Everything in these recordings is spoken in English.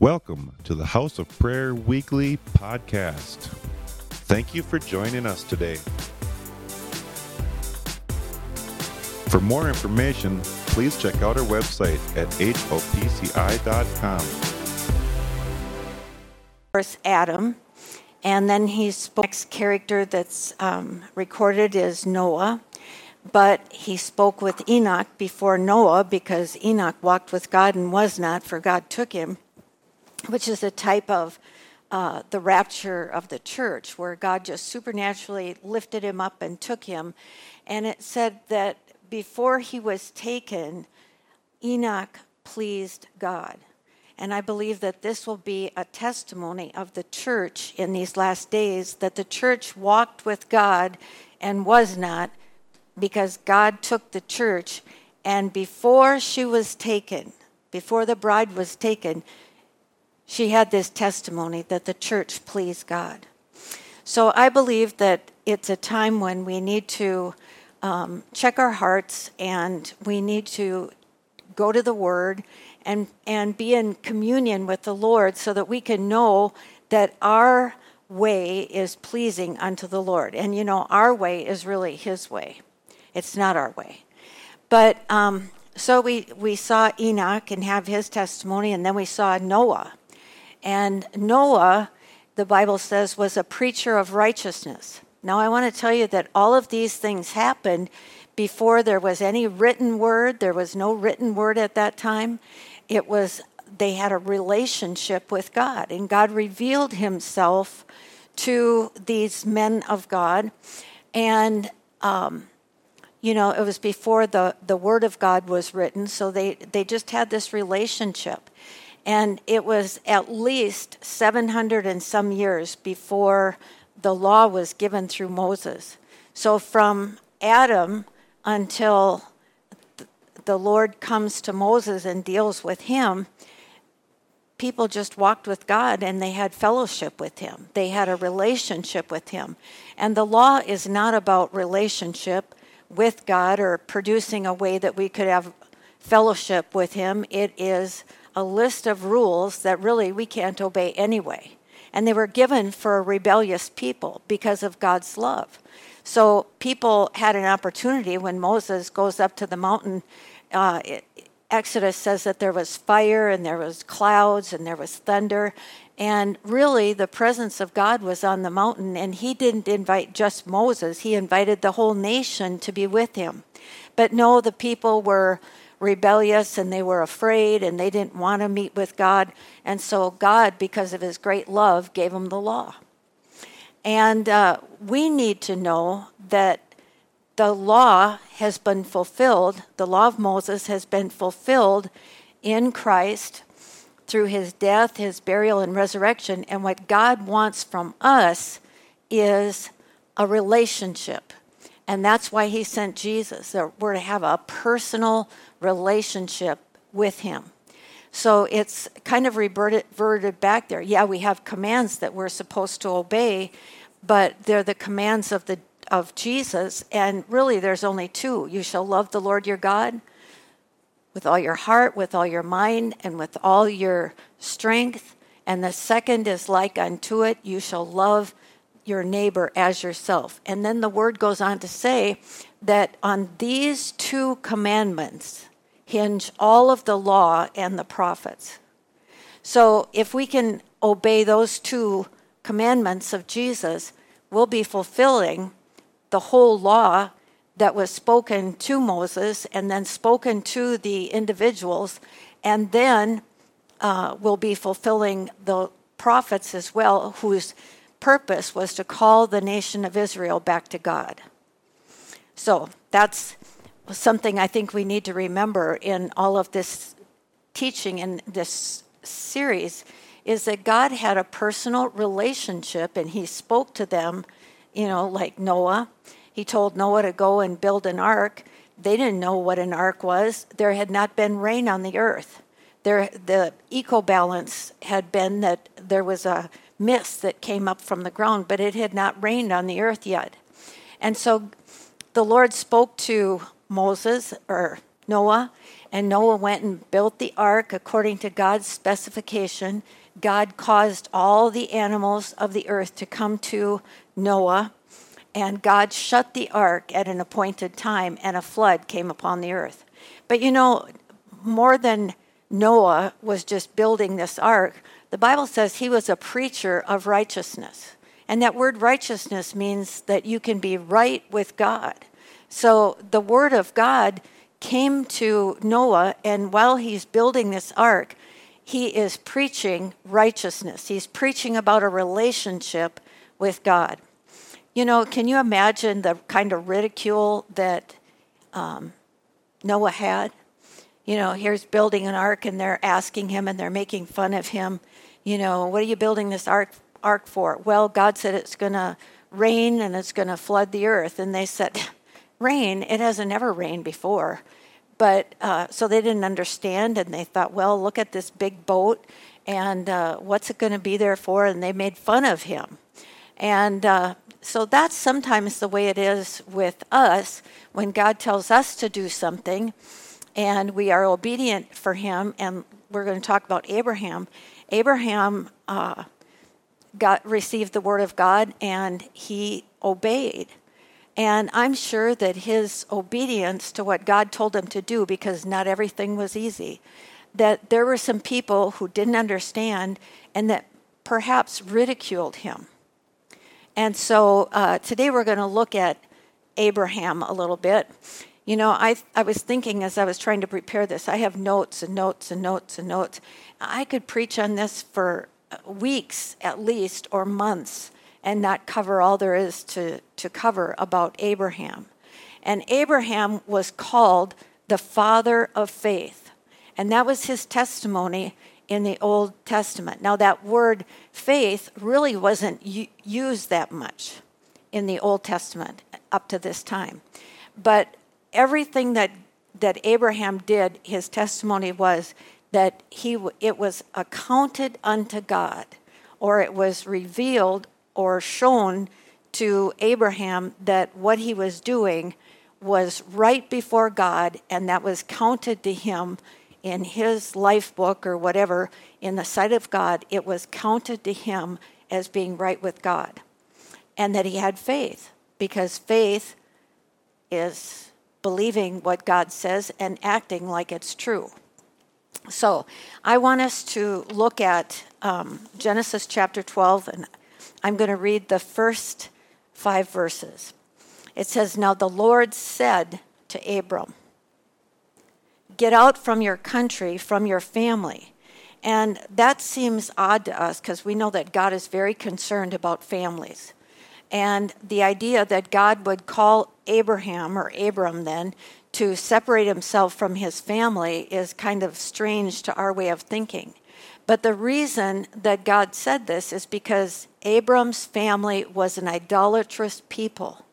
Welcome to the House of Prayer Weekly podcast. Thank you for joining us today. For more information, please check out our website at hopci.com. First, Adam, and then he spoke. Next character that's um, recorded is Noah, but he spoke with Enoch before Noah because Enoch walked with God and was not, for God took him which is a type of uh, the rapture of the church, where God just supernaturally lifted him up and took him. And it said that before he was taken, Enoch pleased God. And I believe that this will be a testimony of the church in these last days that the church walked with God and was not because God took the church. And before she was taken, before the bride was taken, she had this testimony that the church pleased God. So I believe that it's a time when we need to um, check our hearts and we need to go to the Word and, and be in communion with the Lord so that we can know that our way is pleasing unto the Lord. And you know, our way is really His way, it's not our way. But um, so we, we saw Enoch and have his testimony, and then we saw Noah. And Noah, the Bible says, was a preacher of righteousness. Now, I want to tell you that all of these things happened before there was any written word. There was no written word at that time. It was, they had a relationship with God, and God revealed himself to these men of God. And, um, you know, it was before the, the word of God was written, so they, they just had this relationship. And it was at least 700 and some years before the law was given through Moses. So from Adam until the Lord comes to Moses and deals with him, people just walked with God and they had fellowship with him. They had a relationship with him. And the law is not about relationship with God or producing a way that we could have fellowship with him. It is a list of rules that really we can't obey anyway. And they were given for a rebellious people because of God's love. So people had an opportunity when Moses goes up to the mountain. Uh, it, Exodus says that there was fire and there was clouds and there was thunder. And really, the presence of God was on the mountain, and he didn't invite just Moses, he invited the whole nation to be with him. But no, the people were rebellious and they were afraid and they didn't want to meet with God. And so God, because of his great love, gave them the law. And uh, we need to know that the law has been fulfilled, the law of Moses has been fulfilled in Christ through his death, his burial, and resurrection. And what God wants from us is a relationship. And that's why he sent Jesus. that We're to have a personal relationship with him. So it's kind of reverted back there. Yeah, we have commands that we're supposed to obey, but they're the commands of the of Jesus, and really there's only two. You shall love the Lord your God with all your heart, with all your mind, and with all your strength. And the second is like unto it, you shall love your neighbor as yourself. And then the word goes on to say that on these two commandments hinge all of the law and the prophets. So if we can obey those two commandments of Jesus, we'll be fulfilling the whole law that was spoken to Moses and then spoken to the individuals, and then uh, we'll be fulfilling the prophets as well, whose purpose was to call the nation of Israel back to God. So that's something I think we need to remember in all of this teaching in this series is that God had a personal relationship and he spoke to them, you know, like Noah. He told Noah to go and build an ark. They didn't know what an ark was. There had not been rain on the earth. There, the eco balance had been that there was a mist that came up from the ground, but it had not rained on the earth yet. And so the Lord spoke to Moses or Noah And Noah went and built the ark according to God's specification. God caused all the animals of the earth to come to Noah, and God shut the ark at an appointed time, and a flood came upon the earth. But you know, more than Noah was just building this ark, the Bible says he was a preacher of righteousness. And that word righteousness means that you can be right with God. So the word of God came to Noah, and while he's building this ark, he is preaching righteousness. He's preaching about a relationship with God. You know, can you imagine the kind of ridicule that um, Noah had? You know, here's building an ark, and they're asking him and they're making fun of him. You know, what are you building this ark ark for? Well, God said it's going to rain and it's going to flood the earth. And they said, Rain? It hasn't ever rained before. But uh, so they didn't understand and they thought, well, look at this big boat and uh, what's it going to be there for? And they made fun of him. And uh, so that's sometimes the way it is with us when God tells us to do something and we are obedient for him. And we're going to talk about Abraham. Abraham uh, got received the word of God and he obeyed. And I'm sure that his obedience to what God told him to do, because not everything was easy, that there were some people who didn't understand and that perhaps ridiculed him. And so uh, today we're going to look at Abraham a little bit. You know, I, I was thinking as I was trying to prepare this, I have notes and notes and notes and notes. I could preach on this for weeks at least or months and not cover all there is to, to cover about Abraham. And Abraham was called the father of faith. And that was his testimony in the Old Testament. Now, that word faith really wasn't used that much in the Old Testament up to this time. But everything that, that Abraham did, his testimony was that he, it was accounted unto God, or it was revealed or shown to Abraham that what he was doing was right before God, and that was counted to him in his life book or whatever, in the sight of God, it was counted to him as being right with God. And that he had faith, because faith is believing what God says and acting like it's true. So I want us to look at um, Genesis chapter 12, and I'm going to read the first five verses. It says, Now the Lord said to Abram, Get out from your country, from your family. And that seems odd to us because we know that God is very concerned about families. And the idea that God would call Abraham, or Abram then, to separate himself from his family is kind of strange to our way of thinking. But the reason that God said this is because Abram's family was an idolatrous people.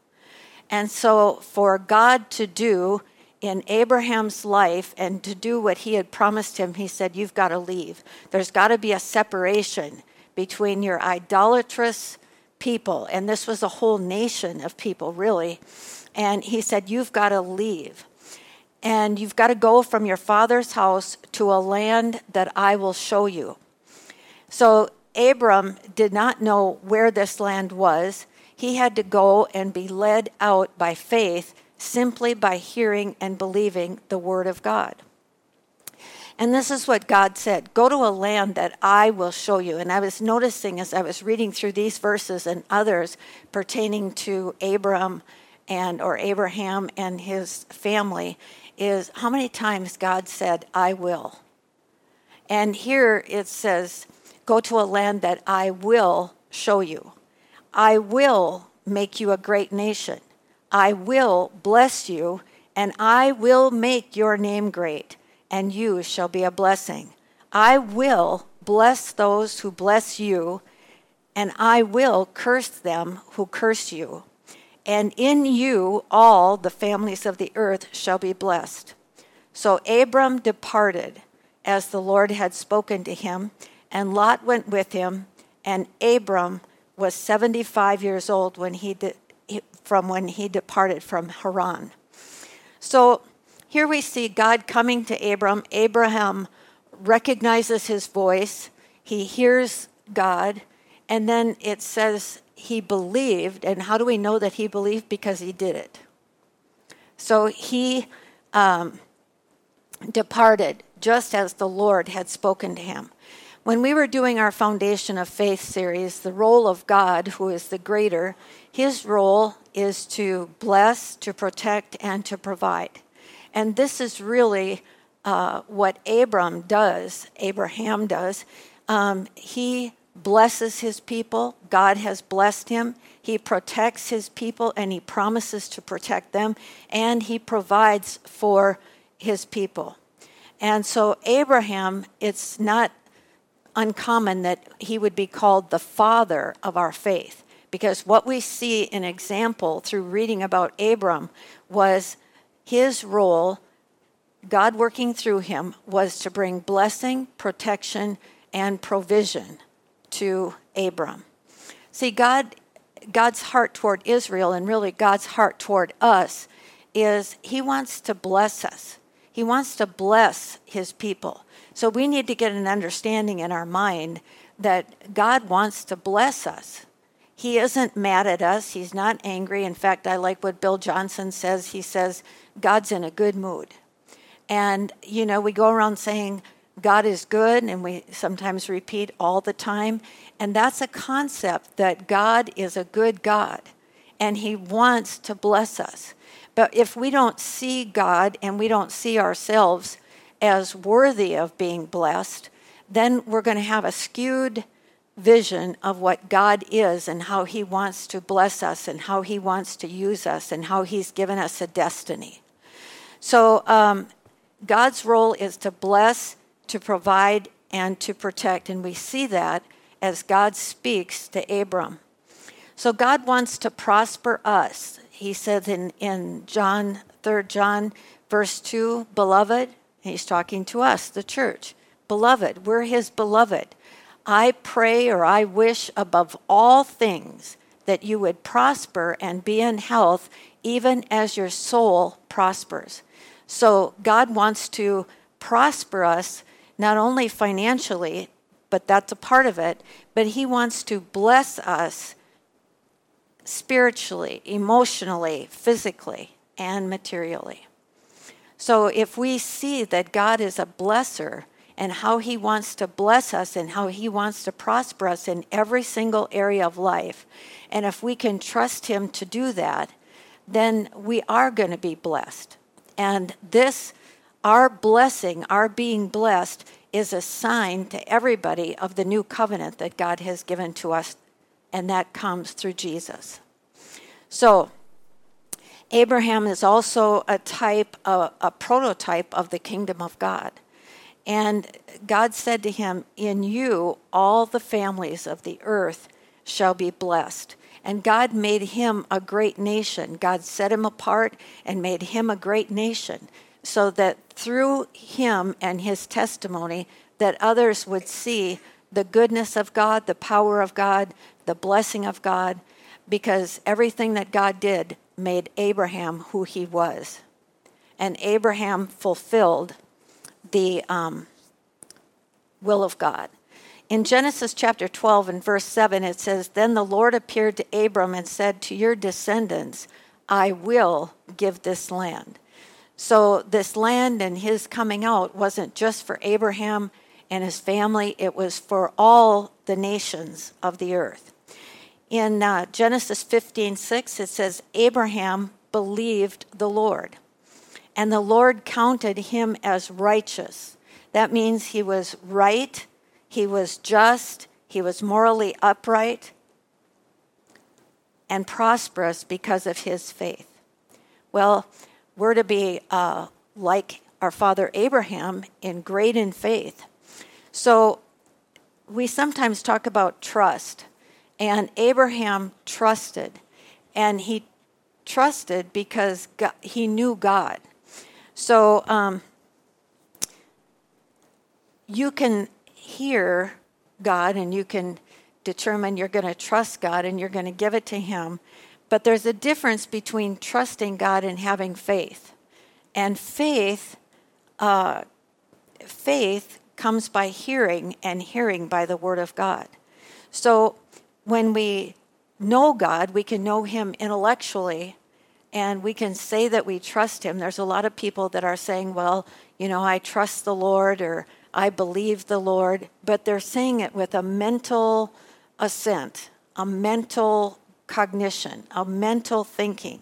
And so, for God to do in Abraham's life and to do what he had promised him, he said, You've got to leave. There's got to be a separation between your idolatrous people, and this was a whole nation of people, really, and he said, You've got to leave. And you've got to go from your father's house to a land that I will show you. So Abram did not know where this land was. He had to go and be led out by faith simply by hearing and believing the word of God. And this is what God said Go to a land that I will show you. And I was noticing as I was reading through these verses and others pertaining to Abram and or Abraham and his family is how many times God said, I will. And here it says, Go to a land that I will show you. I will make you a great nation. I will bless you, and I will make your name great, and you shall be a blessing. I will bless those who bless you, and I will curse them who curse you and in you all the families of the earth shall be blessed. So Abram departed as the Lord had spoken to him, and Lot went with him, and Abram was 75 years old when he de- from when he departed from Haran. So here we see God coming to Abram. Abraham recognizes his voice, he hears God, and then it says he believed. And how do we know that he believed? Because he did it. So he um, departed just as the Lord had spoken to him. When we were doing our Foundation of Faith series, the role of God, who is the greater, his role is to bless, to protect, and to provide. And this is really uh, what Abram does, Abraham does. Um, he blesses his people. God has blessed him. He protects his people and he promises to protect them. And he provides for his people. And so, Abraham, it's not uncommon that he would be called the father of our faith because what we see in example through reading about Abram was his role God working through him was to bring blessing, protection and provision to Abram. See God God's heart toward Israel and really God's heart toward us is he wants to bless us. He wants to bless his people. So we need to get an understanding in our mind that God wants to bless us. He isn't mad at us. He's not angry. In fact, I like what Bill Johnson says. He says, God's in a good mood. And, you know, we go around saying, God is good, and we sometimes repeat all the time. And that's a concept that God is a good God, and He wants to bless us. But if we don't see God and we don't see ourselves as worthy of being blessed, then we're going to have a skewed vision of what God is and how He wants to bless us and how He wants to use us and how He's given us a destiny. So, um, God's role is to bless, to provide, and to protect. And we see that as God speaks to Abram. So, God wants to prosper us. He says in, in John, 3 John, verse 2, Beloved, He's talking to us, the church. Beloved, we're his beloved. I pray or I wish above all things that you would prosper and be in health, even as your soul prospers. So God wants to prosper us not only financially, but that's a part of it, but He wants to bless us spiritually, emotionally, physically, and materially. So if we see that God is a blesser and how he wants to bless us and how he wants to prosper us in every single area of life, and if we can trust him to do that, then we are going to be blessed. And this, our blessing, our being blessed, is a sign to everybody of the new covenant that God has given to us, and that comes through Jesus. So, Abraham is also a type, a, a prototype of the kingdom of God. And God said to him, In you all the families of the earth shall be blessed. And God made him a great nation. God set him apart and made him a great nation so that through him and his testimony that others would see the goodness of God, the power of God, the blessing of God, because everything that God did made Abraham who he was. And Abraham fulfilled the um, will of God. In Genesis chapter 12 and verse 7, it says, Then the Lord appeared to Abram and said, To your descendants, I will give this land. So, this land and his coming out wasn't just for Abraham and his family, it was for all the nations of the earth in uh, Genesis 15 6, it says, Abraham believed the Lord, and the Lord counted him as righteous. That means he was right, he was just, he was morally upright, and prosperous because of his faith. Well, we're to be uh, like our father Abraham in great in faith. So we sometimes talk about trust. And Abraham trusted. And he trusted because God, he knew God. So um, you can hear God and you can determine you're going to trust God and you're going to give it to Him. But there's a difference between trusting God and having faith. And faith, uh, faith comes by hearing, and hearing by the Word of God. So when we know God, we can know Him intellectually, and we can say that we trust Him. There's a lot of people that are saying, well, you know, I trust the Lord or I believe the Lord, but they're saying it with a mental assent, a mental cognition, a mental thinking.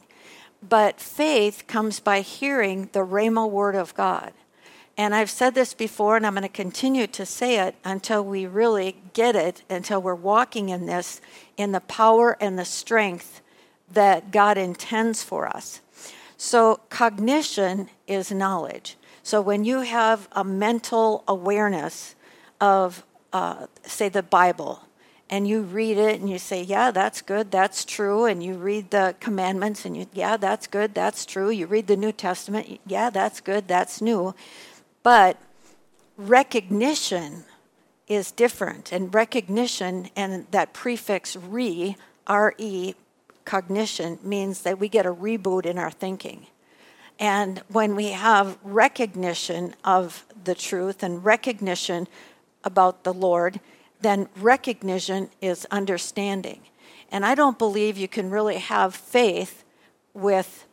But faith comes by hearing the Rhema word of God. And I've said this before, and I'm going to continue to say it until we really get it, until we're walking in this, in the power and the strength that God intends for us. So, cognition is knowledge. So, when you have a mental awareness of, uh, say, the Bible, and you read it and you say, Yeah, that's good, that's true. And you read the commandments and you, Yeah, that's good, that's true. You read the New Testament, Yeah, that's good, that's new. But recognition is different. And recognition and that prefix re, R E, cognition, means that we get a reboot in our thinking. And when we have recognition of the truth and recognition about the Lord, then recognition is understanding. And I don't believe you can really have faith with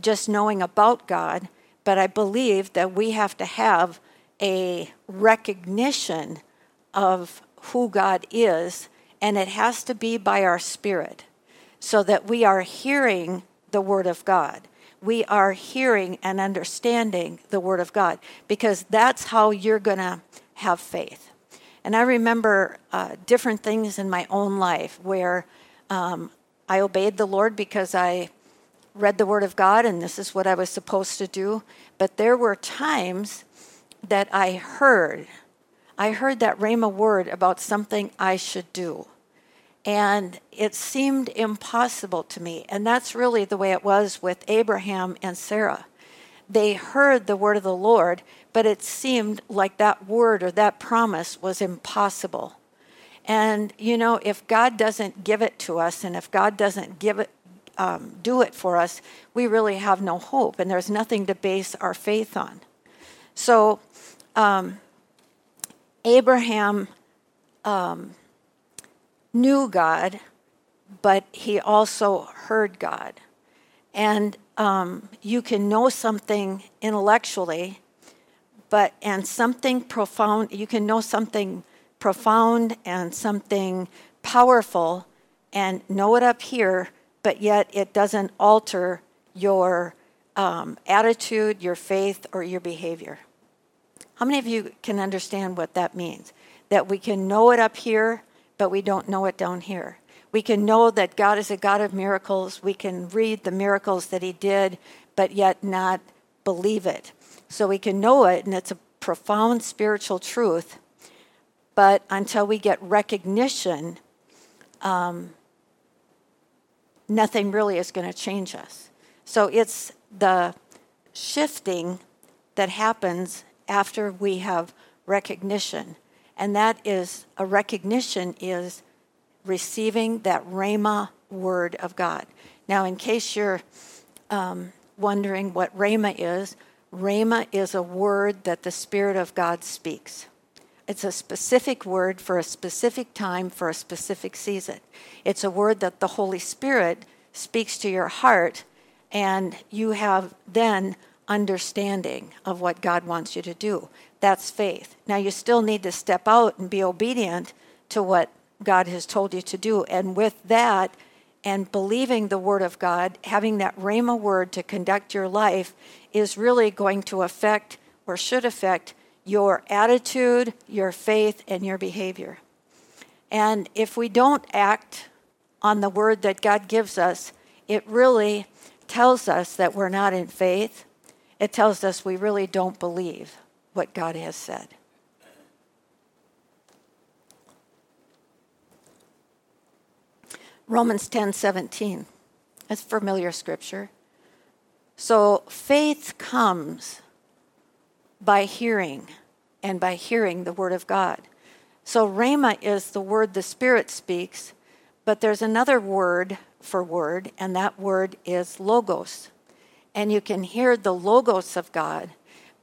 just knowing about God but I believe that we have to have a recognition of who God is, and it has to be by our spirit, so that we are hearing the Word of God. We are hearing and understanding the Word of God, because that's how you're going to have faith. And I remember uh, different things in my own life where um, I obeyed the Lord because I read the Word of God and this is what I was supposed to do. But there were times that I heard, I heard that Rhema word about something I should do. And it seemed impossible to me. And that's really the way it was with Abraham and Sarah. They heard the word of the Lord, but it seemed like that word or that promise was impossible. And, you know, if God doesn't give it to us and if God doesn't give it, um, do it for us, we really have no hope, and there's nothing to base our faith on. So, um, Abraham um, knew God, but he also heard God. And um, you can know something intellectually, but and something profound, you can know something profound and something powerful and know it up here, but yet it doesn't alter your um, attitude, your faith, or your behavior. How many of you can understand what that means? That we can know it up here, but we don't know it down here. We can know that God is a God of miracles. We can read the miracles that He did, but yet not believe it. So we can know it, and it's a profound spiritual truth. But until we get recognition, um, nothing really is going to change us. So it's the shifting that happens after we have recognition. And that is a recognition is receiving that Rhema word of God. Now, in case you're um, wondering what Rhema is, Rhema is a word that the Spirit of God speaks. It's a specific word for a specific time, for a specific season. It's a word that the Holy Spirit speaks to your heart, and you have then understanding of what God wants you to do. That's faith. Now, you still need to step out and be obedient to what God has told you to do. And with that, and believing the Word of God, having that Rhema word to conduct your life, is really going to affect or should affect your attitude, your faith, and your behavior. And if we don't act on the word that God gives us, it really tells us that we're not in faith. It tells us we really don't believe what God has said. Romans 10 17. That's familiar scripture. So faith comes by hearing, and by hearing the Word of God. So, Rhema is the word the Spirit speaks, but there's another word for word, and that word is logos. and you can hear the logos of God,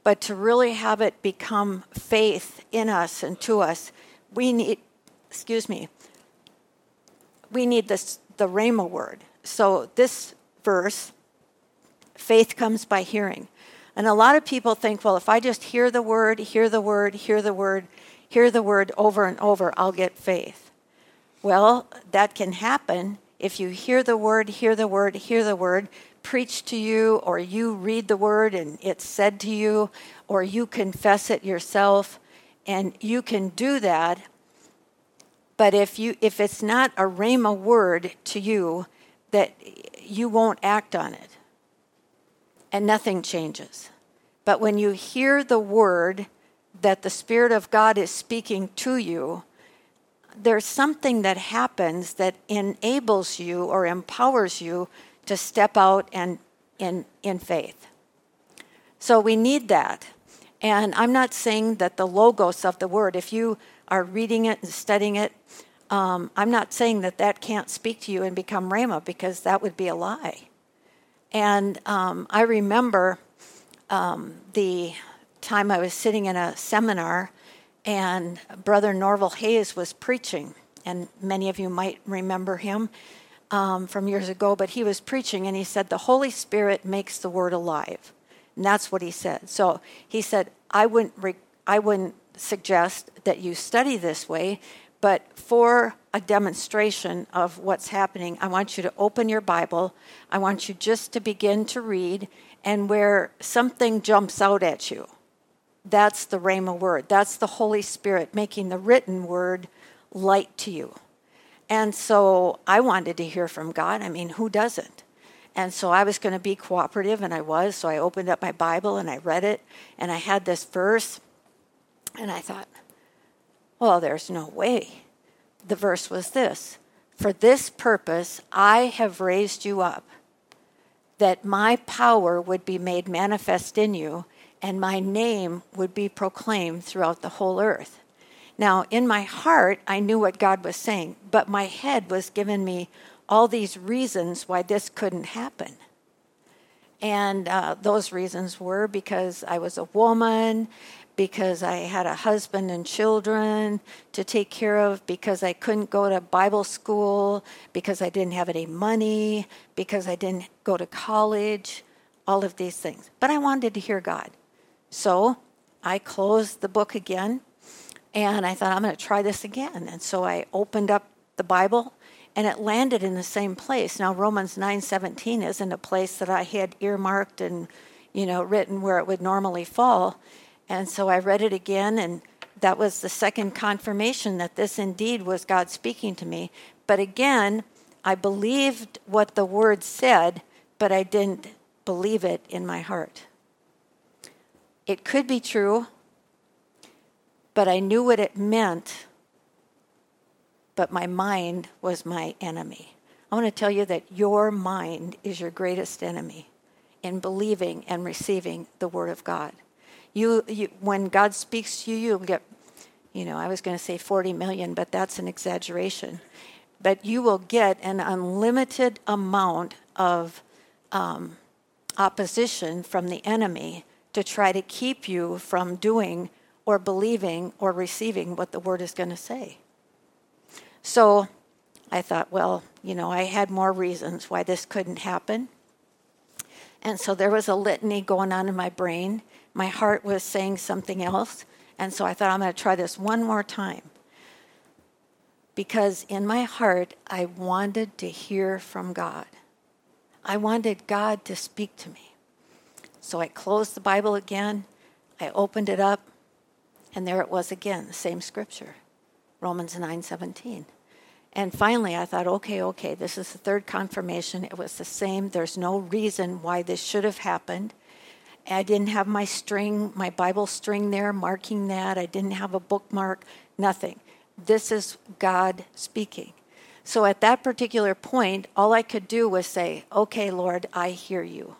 but to really have it become faith in us and to us, we need, excuse me, we need this, the Rhema word. So this verse, faith comes by hearing. And a lot of people think, well, if I just hear the word, hear the word, hear the word, hear the word over and over, I'll get faith. Well, that can happen if you hear the word, hear the word, hear the word, preached to you, or you read the word and it's said to you, or you confess it yourself, and you can do that. But if you if it's not a rhema word to you, that you won't act on it, and nothing changes. But when you hear the word that the Spirit of God is speaking to you, there's something that happens that enables you or empowers you to step out and in, in faith. So we need that. And I'm not saying that the logos of the word, if you are reading it and studying it, um, I'm not saying that that can't speak to you and become Rhema because that would be a lie. And um, I remember um, the time I was sitting in a seminar and Brother Norvel Hayes was preaching, and many of you might remember him um, from years ago, but he was preaching and he said, The Holy Spirit makes the word alive. And that's what he said. So he said, I wouldn't, re- I wouldn't suggest that you study this way, but for a demonstration of what's happening, I want you to open your Bible. I want you just to begin to read, and where something jumps out at you, that's the Rhema word. That's the Holy Spirit making the written word light to you. And so I wanted to hear from God. I mean, who doesn't? And so I was going to be cooperative, and I was. So I opened up my Bible and I read it, and I had this verse, and I thought, well, there's no way. The verse was this For this purpose I have raised you up, that my power would be made manifest in you, and my name would be proclaimed throughout the whole earth. Now, in my heart, I knew what God was saying, but my head was giving me all these reasons why this couldn't happen. And uh, those reasons were because I was a woman, because I had a husband and children to take care of, because I couldn't go to Bible school, because I didn't have any money, because I didn't go to college, all of these things. But I wanted to hear God. So I closed the book again and I thought, I'm going to try this again. And so I opened up the Bible and it landed in the same place. Now Romans 9:17 isn't a place that I had earmarked and you know written where it would normally fall. And so I read it again and that was the second confirmation that this indeed was God speaking to me. But again, I believed what the word said, but I didn't believe it in my heart. It could be true, but I knew what it meant, but my mind was my enemy. I want to tell you that your mind is your greatest enemy in believing and receiving the Word of God. You, you when God speaks to you, you'll get, you know, I was going to say 40 million, but that's an exaggeration. But you will get an unlimited amount of um, opposition from the enemy to try to keep you from doing or believing or receiving what the word is going to say. So I thought, well, you know, I had more reasons why this couldn't happen. And so there was a litany going on in my brain. My heart was saying something else. And so I thought, I'm going to try this one more time. Because in my heart, I wanted to hear from God. I wanted God to speak to me. So I closed the Bible again, I opened it up, and there it was again, the same scripture, Romans 9:17. And finally I thought, okay, okay, this is the third confirmation. It was the same. There's no reason why this should have happened. I didn't have my string, my Bible string there marking that. I didn't have a bookmark, nothing. This is God speaking. So at that particular point, all I could do was say, Okay, Lord, I hear you.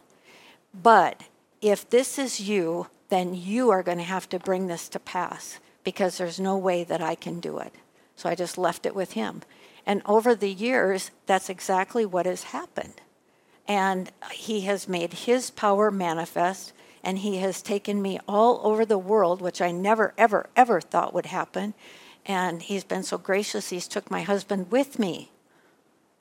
But if this is you, then you are going to have to bring this to pass because there's no way that I can do it. So I just left it with him. And over the years, that's exactly what has happened. And He has made His power manifest, and He has taken me all over the world, which I never, ever, ever thought would happen. And He's been so gracious, He's took my husband with me.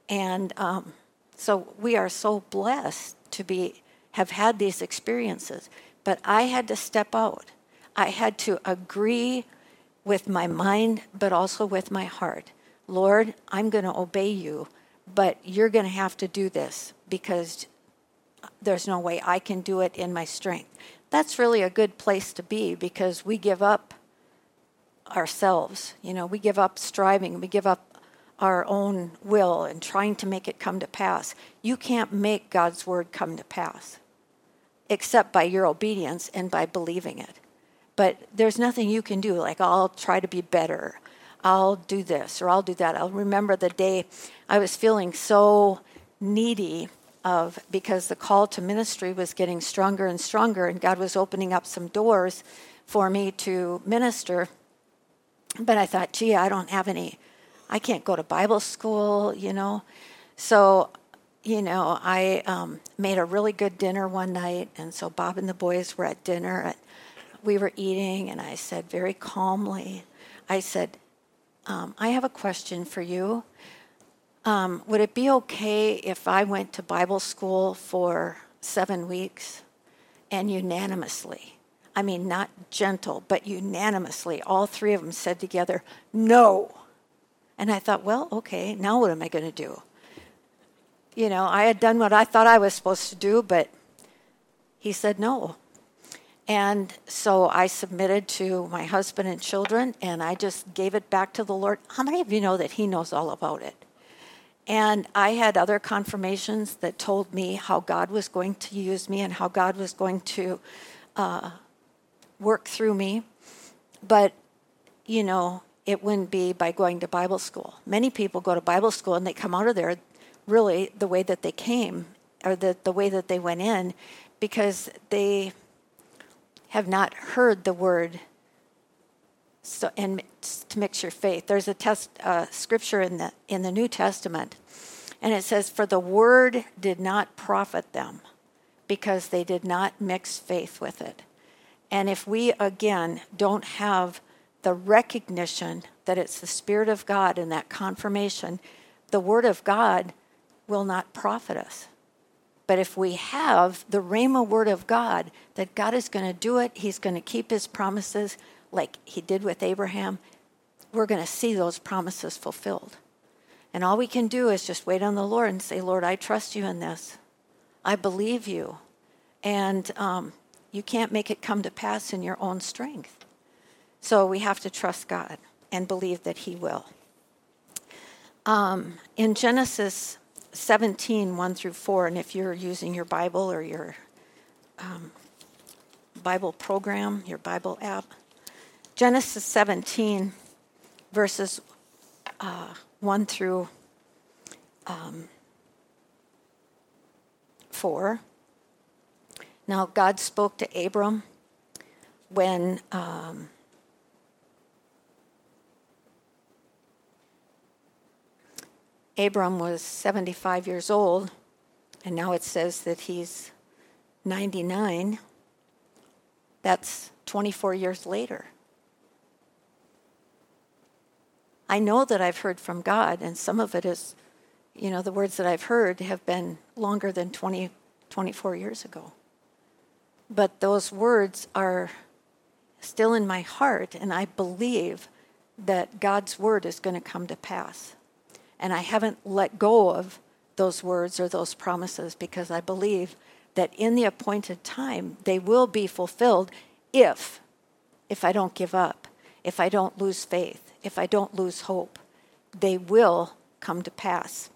And um, so we are so blessed to be have had these experiences. But I had to step out. I had to agree with my mind, but also with my heart. Lord, I'm going to obey you, but you're going to have to do this because there's no way I can do it in my strength. That's really a good place to be because we give up ourselves. You know, we give up striving, we give up our own will and trying to make it come to pass. You can't make God's word come to pass except by your obedience and by believing it. But there's nothing you can do, like, I'll try to be better. I'll do this or I'll do that. I'll remember the day I was feeling so needy of because the call to ministry was getting stronger and stronger, and God was opening up some doors for me to minister. But I thought, gee, I don't have any, I can't go to Bible school, you know. So you know, I um, made a really good dinner one night, and so Bob and the boys were at dinner. And we were eating, and I said very calmly, I said, um, I have a question for you. Um, would it be okay if I went to Bible school for seven weeks and unanimously, I mean, not gentle, but unanimously, all three of them said together, no. And I thought, well, okay, now what am I going to do? you know, I had done what I thought I was supposed to do, but he said no. And so I submitted to my husband and children, and I just gave it back to the Lord. How many of you know that He knows all about it? And I had other confirmations that told me how God was going to use me and how God was going to uh, work through me. But, you know, it wouldn't be by going to Bible school. Many people go to Bible school and they come out of there, really the way that they came or the, the way that they went in because they have not heard the word so and to mix your faith there's a test uh, scripture in the in the new testament and it says for the word did not profit them because they did not mix faith with it and if we again don't have the recognition that it's the spirit of god and that confirmation the word of god will not profit us. But if we have the Rhema word of God, that God is going to do it, He's going to keep His promises like He did with Abraham, we're going to see those promises fulfilled. And all we can do is just wait on the Lord and say, Lord, I trust you in this. I believe you. And um, you can't make it come to pass in your own strength. So we have to trust God and believe that He will. Um, in Genesis 17, 1 through 4, and if you're using your Bible or your um, Bible program, your Bible app, Genesis 17, verses uh, 1 through um, 4. Now, God spoke to Abram when um, Abram was 75 years old, and now it says that he's 99. That's 24 years later. I know that I've heard from God, and some of it is, you know, the words that I've heard have been longer than 20, 24 years ago. But those words are still in my heart, and I believe that God's word is going to come to pass. And I haven't let go of those words or those promises because I believe that in the appointed time they will be fulfilled if if I don't give up, if I don't lose faith, if I don't lose hope, they will come to pass.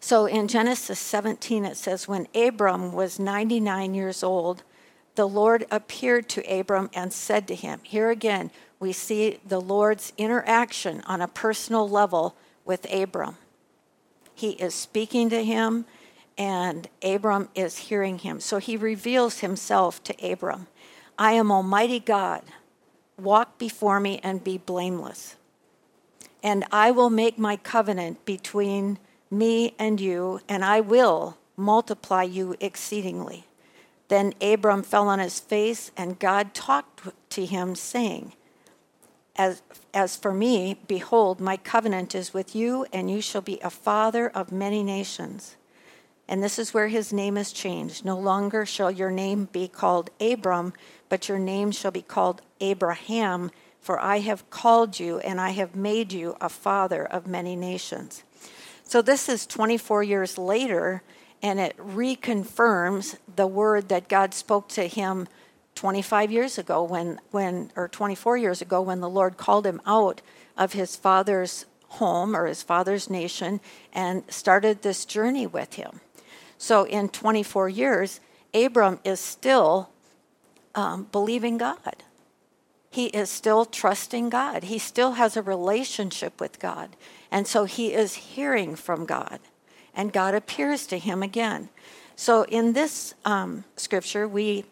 So in Genesis 17 it says when Abram was 99 years old, the Lord appeared to Abram and said to him, here again we see the Lord's interaction on a personal level with Abram. He is speaking to him, and Abram is hearing him. So he reveals himself to Abram I am Almighty God. Walk before me and be blameless. And I will make my covenant between me and you, and I will multiply you exceedingly. Then Abram fell on his face, and God talked to him, saying, as, as for me, behold, my covenant is with you, and you shall be a father of many nations. And this is where his name is changed. No longer shall your name be called Abram, but your name shall be called Abraham, for I have called you and I have made you a father of many nations. So this is 24 years later, and it reconfirms the word that God spoke to him 25 years ago when, when or 24 years ago when the Lord called him out of his father's home or his father's nation and started this journey with him. So in 24 years, Abram is still um, believing God. He is still trusting God. He still has a relationship with God. And so he is hearing from God. And God appears to him again. So in this um, scripture, we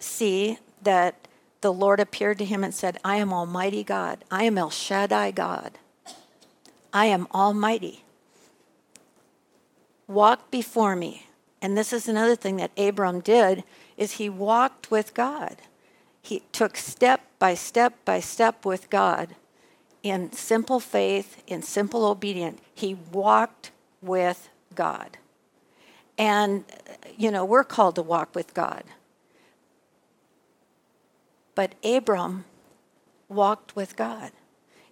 see that the Lord appeared to him and said, I am Almighty God. I am El Shaddai God. I am Almighty. Walk before me. And this is another thing that Abram did is he walked with God. He took step by step by step with God in simple faith, in simple obedience. He walked with God. And, you know, we're called to walk with God. But Abram walked with God.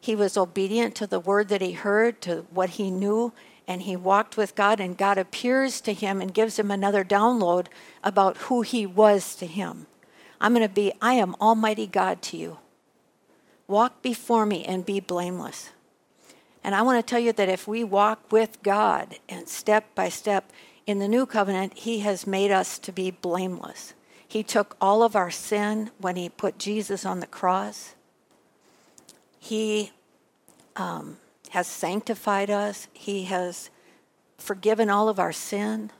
He was obedient to the word that he heard, to what he knew, and he walked with God, and God appears to him and gives him another download about who he was to him. I'm going to be, I am Almighty God to you. Walk before me and be blameless. And I want to tell you that if we walk with God and step by step in the new covenant, He has made us to be blameless. He took all of our sin when he put Jesus on the cross. He um, has sanctified us, he has forgiven all of our sin.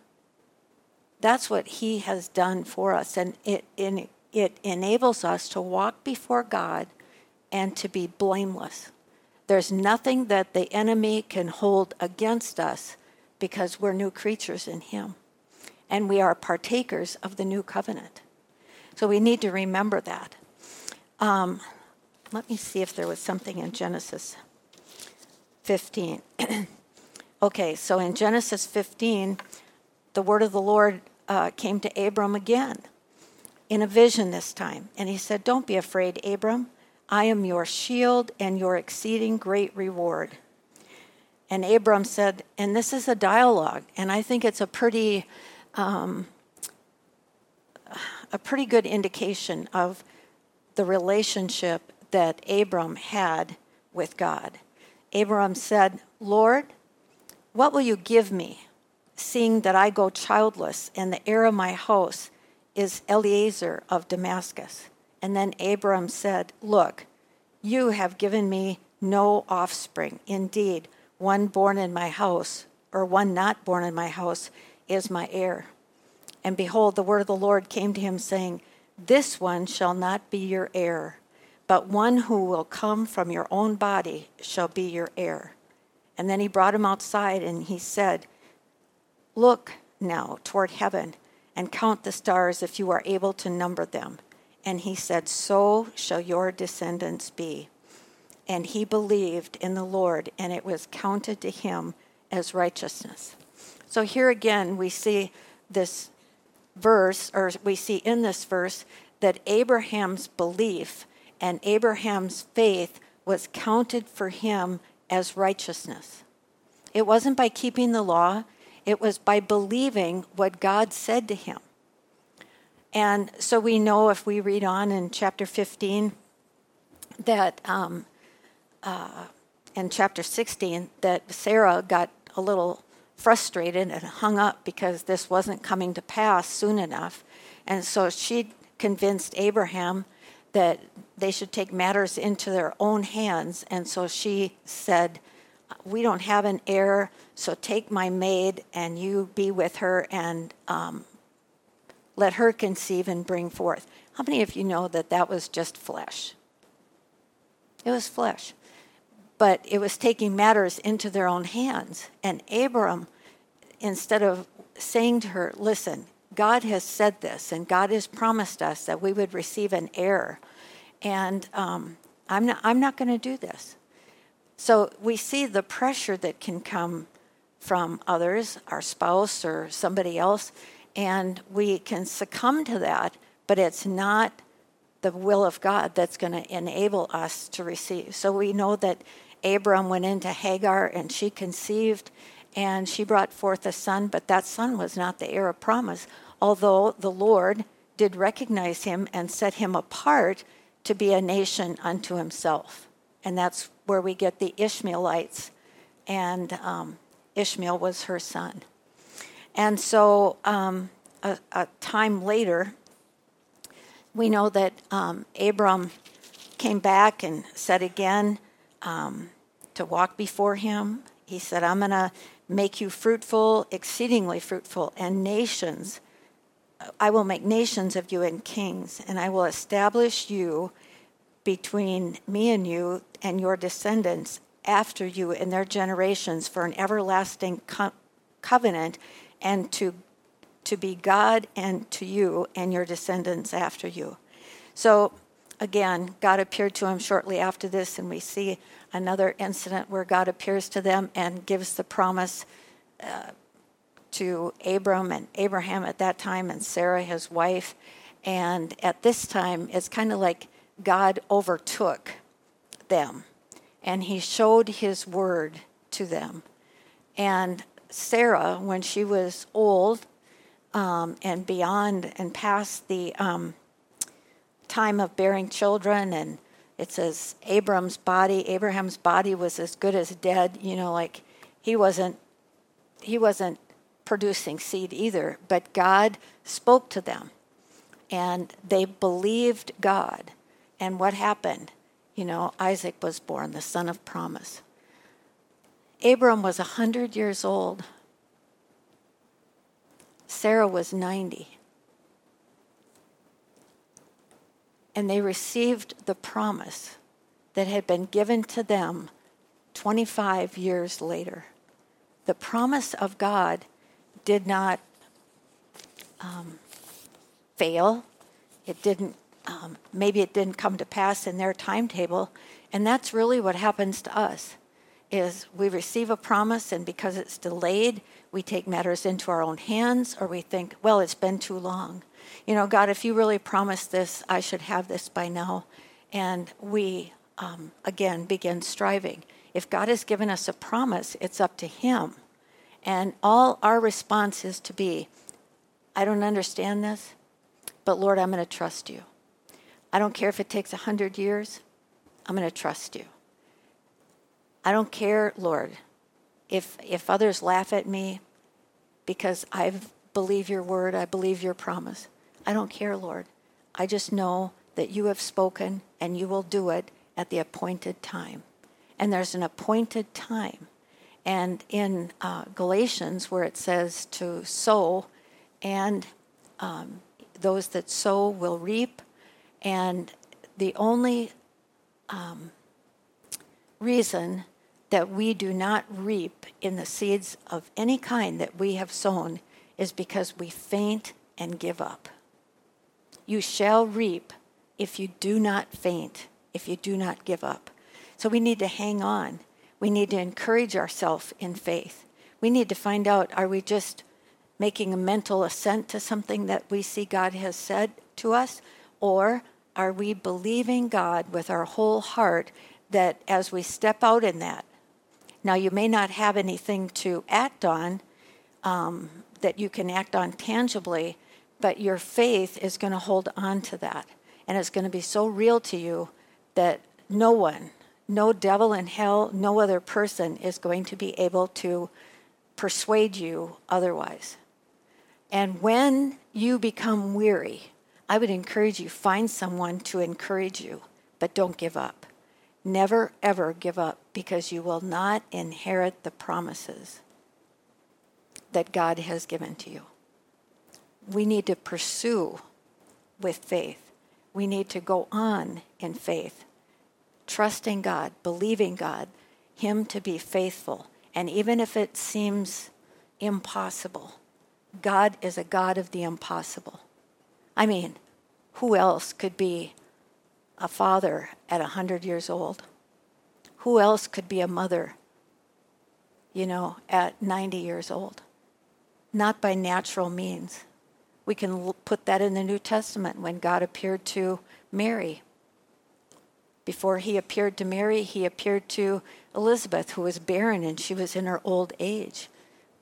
That's what he has done for us. And it, it, it enables us to walk before God and to be blameless. There's nothing that the enemy can hold against us because we're new creatures in him and we are partakers of the new covenant. So we need to remember that. Um, let me see if there was something in Genesis 15. okay, so in Genesis 15, the word of the Lord uh, came to Abram again in a vision this time. And he said, Don't be afraid, Abram. I am your shield and your exceeding great reward. And Abram said, and this is a dialogue, and I think it's a pretty um, a pretty good indication of the relationship that Abram had with God. Abram said, Lord, what will you give me, seeing that I go childless, and the heir of my house is Eliezer of Damascus? And then Abram said, Look, you have given me no offspring. Indeed, one born in my house, or one not born in my house, is my heir. And behold, the word of the Lord came to him, saying, This one shall not be your heir, but one who will come from your own body shall be your heir. And then he brought him outside, and he said, Look now toward heaven and count the stars if you are able to number them. And he said, So shall your descendants be. And he believed in the Lord, and it was counted to him as righteousness. So here again, we see this verse, or we see in this verse, that Abraham's belief and Abraham's faith was counted for him as righteousness. It wasn't by keeping the law, it was by believing what God said to him. And so we know if we read on in chapter 15 that, um, uh, in chapter 16, that Sarah got a little frustrated and hung up because this wasn't coming to pass soon enough. And so she convinced Abraham that they should take matters into their own hands. And so she said, We don't have an heir, so take my maid and you be with her and um, let her conceive and bring forth. How many of you know that that was just flesh? It was flesh but it was taking matters into their own hands. And Abram, instead of saying to her, Listen, God has said this, and God has promised us that we would receive an heir. And um, I'm not, I'm not going to do this. So we see the pressure that can come from others, our spouse or somebody else, and we can succumb to that, but it's not the will of God that's going to enable us to receive. So we know that Abram went into Hagar and she conceived and she brought forth a son, but that son was not the heir of promise, although the Lord did recognize him and set him apart to be a nation unto himself. And that's where we get the Ishmaelites, and um, Ishmael was her son. And so um, a, a, time later, we know that um, Abram came back and said again um, to walk before him. He said, I'm going to make you fruitful, exceedingly fruitful, and nations. I will make nations of you and kings, and I will establish you between me and you and your descendants after you in their generations for an everlasting co- covenant and to to be God and to you and your descendants after you. So again, God appeared to him shortly after this and we see another incident where God appears to them and gives the promise uh, to Abram and Abraham at that time and Sarah his wife and at this time it's kind of like God overtook them and he showed his word to them. And Sarah, when she was old um, and beyond and past the um, time of bearing children, and it says Abram's body, Abraham's body was as good as dead. You know, like he wasn't, he wasn't producing seed either. But God spoke to them, and they believed God. And what happened? You know, Isaac was born, the son of promise. Abram was 100 years old. Sarah was 90. And they received the promise that had been given to them 25 years later. The promise of God did not um, fail, it didn't um, maybe it didn't come to pass in their timetable. And that's really what happens to us is we receive a promise and because it's delayed we take matters into our own hands or we think well it's been too long. You know god if you really promised this i should have this by now. And we um, again begin striving. If god has given us a promise it's up to him and all our response is to be i don't understand this but lord i'm going to trust you I don't care if it takes a hundred years, I'm going to trust you. I don't care, Lord, if, if others laugh at me because I believe your word, I believe your promise. I don't care, Lord. I just know that you have spoken and you will do it at the appointed time. And there's an appointed time. And in uh, Galatians, where it says to sow, and um, those that sow will reap, and the only um, reason that we do not reap in the seeds of any kind that we have sown is because we faint and give up. You shall reap if you do not faint, if you do not give up. So we need to hang on. We need to encourage ourselves in faith. We need to find out are we just making a mental assent to something that we see God has said to us, or are we believing God with our whole heart that as we step out in that, now you may not have anything to act on um, that you can act on tangibly, but your faith is going to hold on to that. And it's going to be so real to you that no one, no devil in hell, no other person is going to be able to persuade you otherwise. And when you become weary, I would encourage you find someone to encourage you, but don't give up. Never ever give up because you will not inherit the promises that God has given to you. We need to pursue with faith. We need to go on in faith, trusting God, believing God, Him to be faithful. And even if it seems impossible, God is a God of the impossible. I mean, who else could be a father at a 100 years old? Who else could be a mother, you know, at 90 years old? Not by natural means. We can put that in the New Testament when God appeared to Mary. Before he appeared to Mary, he appeared to Elizabeth, who was barren and she was in her old age.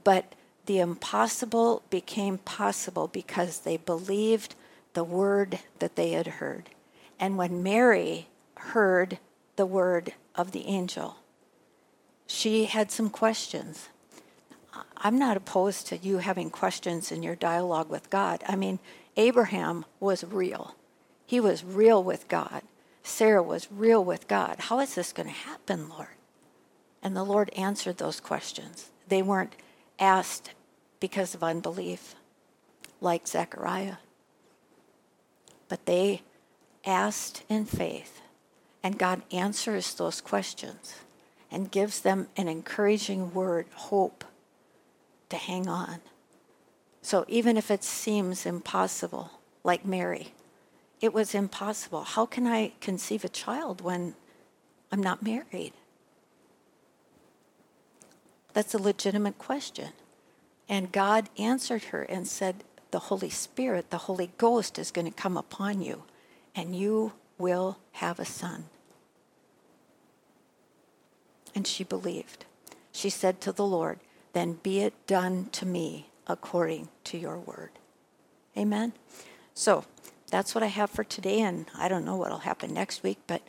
But the impossible became possible because they believed the word that they had heard. And when Mary heard the word of the angel, she had some questions. I'm not opposed to you having questions in your dialogue with God. I mean, Abraham was real. He was real with God. Sarah was real with God. How is this going to happen, Lord? And the Lord answered those questions. They weren't asked because of unbelief, like Zechariah, but they asked in faith, and God answers those questions and gives them an encouraging word, hope, to hang on. So even if it seems impossible, like Mary, it was impossible. How can I conceive a child when I'm not married? That's a legitimate question. And God answered her and said, The Holy Spirit, the Holy Ghost is going to come upon you, and you will have a son. And she believed. She said to the Lord, Then be it done to me according to your word. Amen. So that's what I have for today, and I don't know what will happen next week, but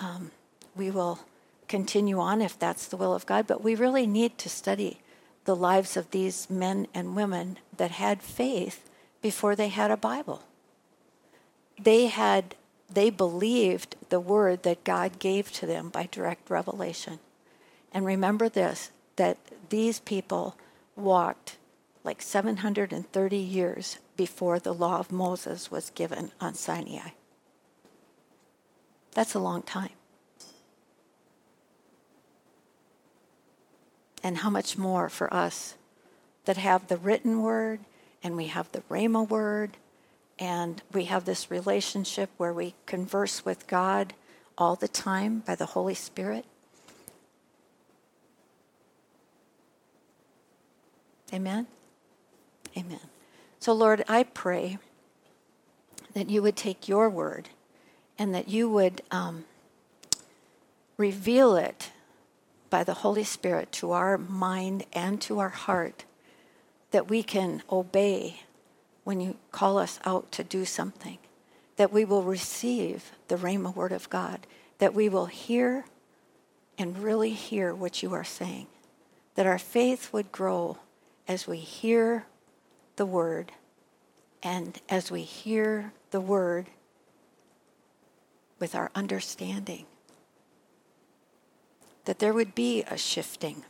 um, we will continue on if that's the will of God. But we really need to study the lives of these men and women that had faith before they had a Bible. They had they believed the word that God gave to them by direct revelation. And remember this that these people walked like 730 years before the law of Moses was given on Sinai. That's a long time. and how much more for us that have the written word and we have the Rhema word and we have this relationship where we converse with God all the time by the Holy Spirit. Amen? Amen. So, Lord, I pray that you would take your word and that you would um, reveal it by the Holy Spirit to our mind and to our heart that we can obey when you call us out to do something, that we will receive the Rhema word of God, that we will hear and really hear what you are saying, that our faith would grow as we hear the word and as we hear the word with our understanding that there would be a shifting.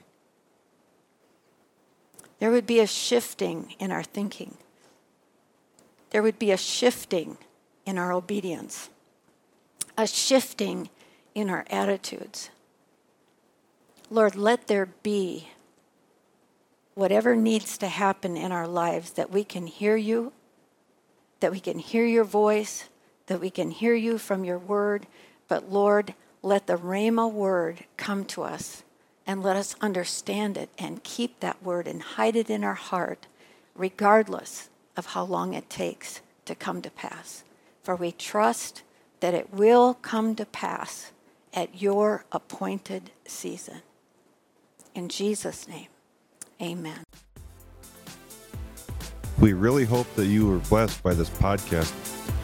There would be a shifting in our thinking. There would be a shifting in our obedience, a shifting in our attitudes. Lord, let there be whatever needs to happen in our lives that we can hear you, that we can hear your voice, that we can hear you from your word. But Lord, let the Rhema word come to us and let us understand it and keep that word and hide it in our heart, regardless of how long it takes to come to pass. For we trust that it will come to pass at your appointed season. In Jesus' name, amen. We really hope that you were blessed by this podcast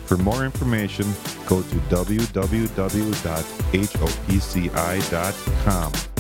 for more information, go to www.hopci.com